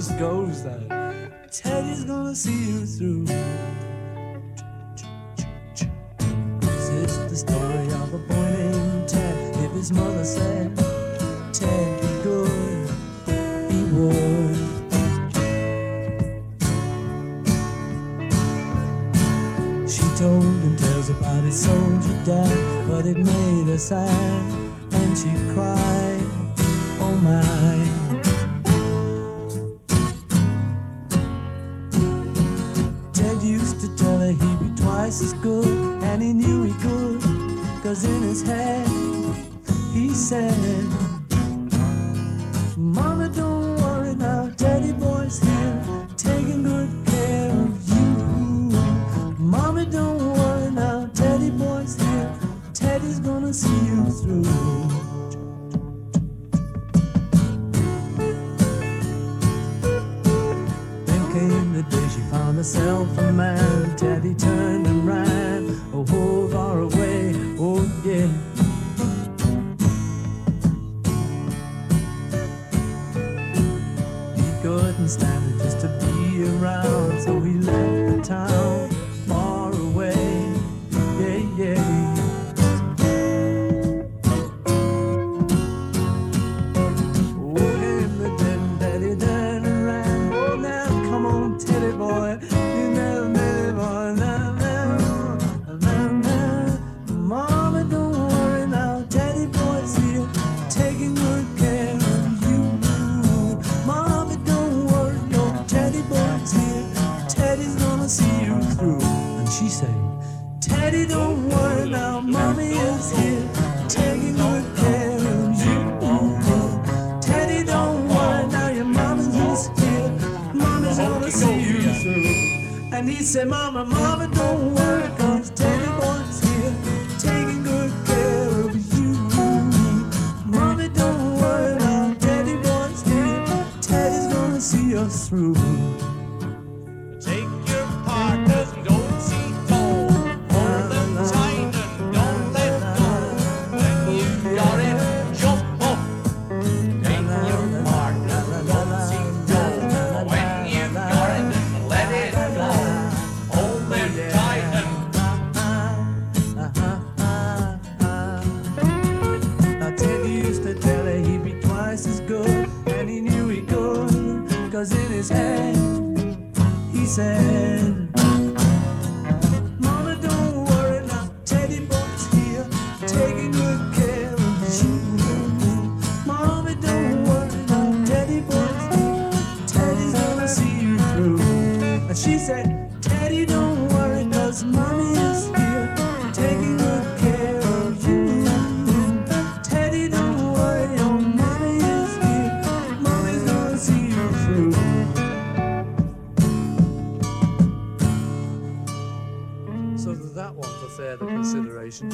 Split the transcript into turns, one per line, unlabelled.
just goes that Teddy's gonna see you through. This is the story of a boy named Ted. If his mother said, Ted, be good, he would. She told him tales about his soldier dad, but it made her sad, and she cried, Ted used to tell her he'd be twice as good, and he knew he could, cause in his head he said, Mama, don't worry now, Teddy boy's here, taking good care of you. Mommy, don't worry now, Teddy boy's here, Teddy's gonna see you through. Found herself a man. Teddy turned and ran, oh, oh far away, oh yeah. He couldn't stand it just to be around, so he left the town And Teddy, don't worry now, mommy is here, taking good care of you. Teddy, don't worry now, your mama's just here. Mama's gonna see you through. And he said, Mama, Mama, don't worry, cause Teddy boy's here, taking good care of you. Mommy, don't worry now, Teddy boy's here. Teddy's gonna see us through. Could, in his head he said, Mama, don't worry now, Teddy boy's here, taking good care of you. Mama, don't worry now, Teddy boy's here, Teddy's gonna see you through. And she said, Teddy, don't So that one for further consideration.